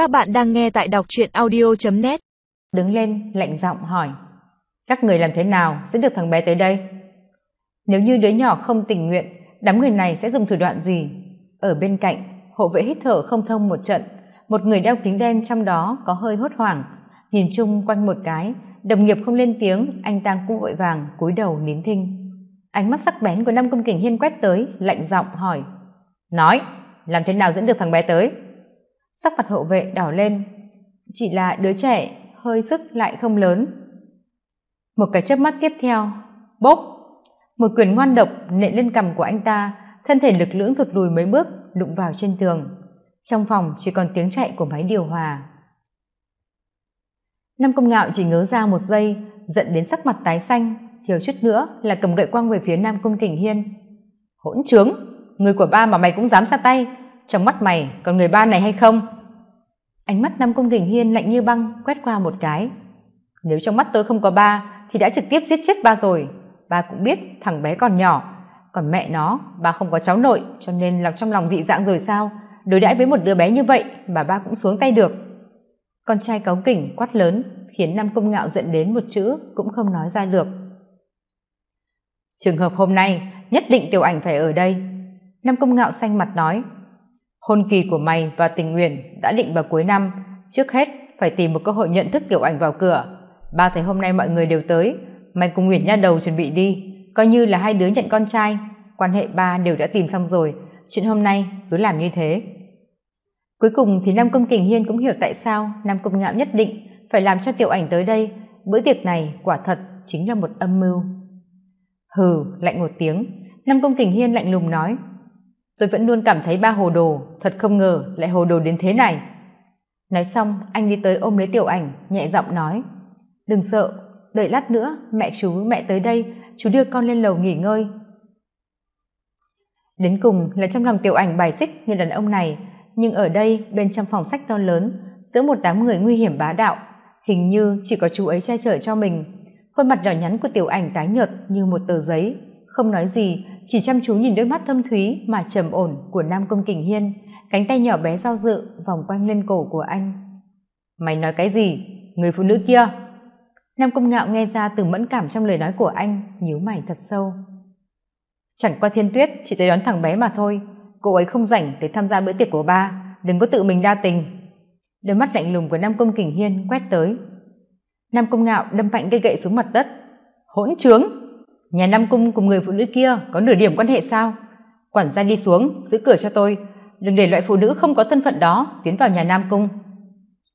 Các bạn đang nghe tại đọc truyện audio.net Đứng lên, lạnh giọng hỏi Các người làm thế nào sẽ được thằng bé tới đây? Nếu như đứa nhỏ không tình nguyện, đám người này sẽ dùng thủ đoạn gì? Ở bên cạnh, hộ vệ hít thở không thông một trận, một người đeo kính đen trong đó có hơi hốt hoảng. Nhìn chung quanh một cái, đồng nghiệp không lên tiếng, anh ta cũng vội vàng cúi đầu nín thinh. Ánh mắt sắc bén của năm Công Kình Hiên quét tới, lạnh giọng hỏi Nói, làm thế nào dẫn được thằng bé tới? Sắc mặt hộ vệ đỏ lên. Chỉ là đứa trẻ hơi sức lại không lớn. Một cái chớp mắt tiếp theo bốc, một quyền ngoan độc nện lên cằm của anh ta thân thể lực lưỡng thụt lùi mấy bước đụng vào trên tường. Trong phòng chỉ còn tiếng chạy của máy điều hòa. Năm công ngạo chỉ ngớ ra một giây giận đến sắc mặt tái xanh thiếu chút nữa là cầm gậy quăng về phía nam công kình hiên. Hỗn trướng! Người của ba mà mày cũng dám ra tay trong mắt mày, còn người ba này hay không? Ánh mắt nam công kình hiên lạnh như băng, quét qua một cái. Nếu trong mắt tôi không có ba, thì đã trực tiếp giết chết ba rồi. Ba cũng biết, thằng bé còn nhỏ. Còn mẹ nó, ba không có cháu nội, cho nên lòng trong lòng dị dạng rồi sao? Đối đãi với một đứa bé như vậy mà ba cũng xuống tay được. Con trai cáu kỉnh, quát lớn, khiến nam công ngạo giận đến một chữ cũng không nói ra được. Trường hợp hôm nay, nhất định tiểu ảnh phải ở đây. Nam công ngạo xanh mặt nói hôn kỳ của mày và tình nguyện đã định vào cuối năm. Trước hết, phải tìm một cơ hội nhận thức tiểu ảnh vào cửa. Ba thấy hôm nay mọi người đều tới. Mày cùng nguyện nha đầu chuẩn bị đi. Coi như là hai đứa nhận con trai. Quan hệ ba đều đã tìm xong rồi. Chuyện hôm nay cứ làm như thế. Cuối cùng thì nam công kình hiên cũng hiểu tại sao nam công ngạo nhất định phải làm cho tiểu ảnh tới đây. Bữa tiệc này quả thật chính là một âm mưu. Hừ, lạnh một tiếng. Nam công kình hiên lạnh lùng nói tôi vẫn luôn cảm thấy ba hồ đồ, thật không ngờ lại hồ đồ đến thế này. Nói xong, anh đi tới ôm lấy tiểu ảnh, nhẹ giọng nói, đừng sợ, đợi lát nữa, mẹ chú, mẹ tới đây, chú đưa con lên lầu nghỉ ngơi. Đến cùng là trong lòng tiểu ảnh bài xích người đàn ông này, nhưng ở đây, bên trong phòng sách to lớn, giữa một đám người nguy hiểm bá đạo, hình như chỉ có chú ấy che chở cho mình. Khuôn mặt nhỏ nhắn của tiểu ảnh tái nhợt như một tờ giấy, không nói gì chỉ chăm chú nhìn đôi mắt thâm thúy mà trầm ổn của nam công kình hiên, cánh tay nhỏ bé giao dự vòng quanh lên cổ của anh. Mày nói cái gì? Người phụ nữ kia? Nam công ngạo nghe ra từ mẫn cảm trong lời nói của anh, nhíu mày thật sâu. Chẳng qua thiên tuyết, chỉ tới đón thằng bé mà thôi. Cô ấy không rảnh để tham gia bữa tiệc của ba. Đừng có tự mình đa tình. Đôi mắt lạnh lùng của nam công kình hiên quét tới. Nam công ngạo đâm mạnh cây gậy xuống mặt đất. Hỗn trướng! Nhà nam cung cùng người phụ nữ kia có nửa điểm quan hệ sao? Quản gia đi xuống, giữ cửa cho tôi. Đừng để loại phụ nữ không có thân phận đó tiến vào nhà nam cung.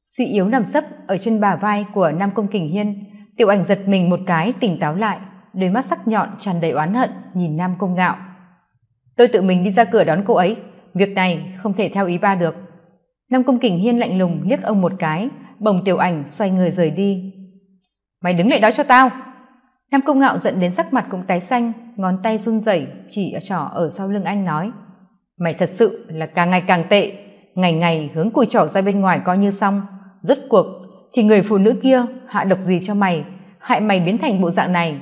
Suy yếu nằm sấp ở trên bà vai của nam cung kình hiên, tiểu ảnh giật mình một cái tỉnh táo lại, đôi mắt sắc nhọn tràn đầy oán hận nhìn nam cung ngạo. Tôi tự mình đi ra cửa đón cô ấy, việc này không thể theo ý ba được. Nam cung kình hiên lạnh lùng liếc ông một cái, bồng tiểu ảnh xoay người rời đi. Mày đứng lại đó cho tao nam công ngạo giận đến sắc mặt cũng tái xanh, ngón tay run rẩy, chỉ ở trỏ ở sau lưng anh nói, mày thật sự là càng ngày càng tệ, ngày ngày hướng cùi trỏ ra bên ngoài coi như xong. Rốt cuộc, thì người phụ nữ kia hạ độc gì cho mày? Hại mày biến thành bộ dạng này.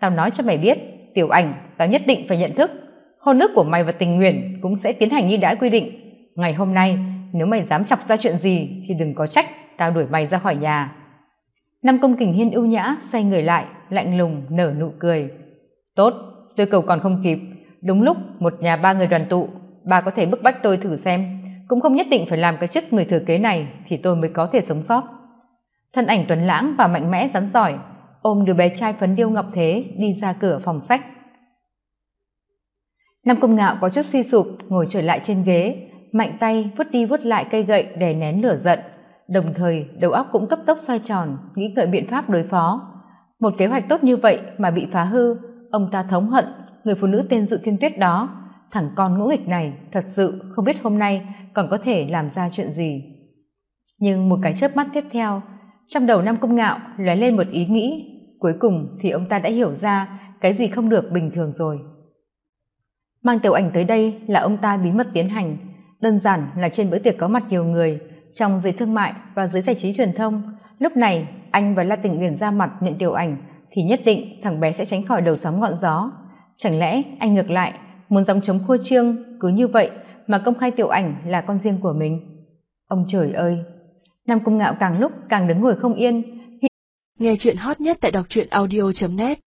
Tao nói cho mày biết, tiểu ảnh, tao nhất định phải nhận thức. Hôn ước của mày và tình nguyện cũng sẽ tiến hành như đã quy định. Ngày hôm nay, nếu mày dám chọc ra chuyện gì thì đừng có trách tao đuổi mày ra khỏi nhà. Năm công kình hiên ưu nhã xoay người lại lạnh lùng nở nụ cười. Tốt, tôi cầu còn không kịp. Đúng lúc một nhà ba người đoàn tụ, bà có thể bức bách tôi thử xem. Cũng không nhất định phải làm cái chức người thừa kế này thì tôi mới có thể sống sót. Thân ảnh tuấn lãng và mạnh mẽ rắn giỏi ôm đứa bé trai phấn điêu ngọc thế đi ra cửa phòng sách. Năm công ngạo có chút suy sụp, ngồi trở lại trên ghế, mạnh tay vứt đi vứt lại cây gậy đè nén lửa giận. Đồng thời, đầu óc cũng cấp tốc xoay tròn, nghĩ ngợi biện pháp đối phó một kế hoạch tốt như vậy mà bị phá hư, ông ta thống hận người phụ nữ tên dự thiên tuyết đó. Thằng con ngỗ nghịch này, thật sự không biết hôm nay còn có thể làm ra chuyện gì. Nhưng một cái chớp mắt tiếp theo, trong đầu năm công ngạo lóe lên một ý nghĩ. Cuối cùng thì ông ta đã hiểu ra cái gì không được bình thường rồi. Mang tiểu ảnh tới đây là ông ta bí mật tiến hành. Đơn giản là trên bữa tiệc có mặt nhiều người, trong giới thương mại và giới giải trí truyền thông, lúc này anh và la tình uyển ra mặt nhận tiểu ảnh, thì nhất định thằng bé sẽ tránh khỏi đầu sóng ngọn gió. Chẳng lẽ anh ngược lại, muốn dòng chống khua trương cứ như vậy mà công khai tiểu ảnh là con riêng của mình? Ông trời ơi! Nam cung ngạo càng lúc càng đứng ngồi không yên. Nghe chuyện hot nhất tại đọc truyện audio net.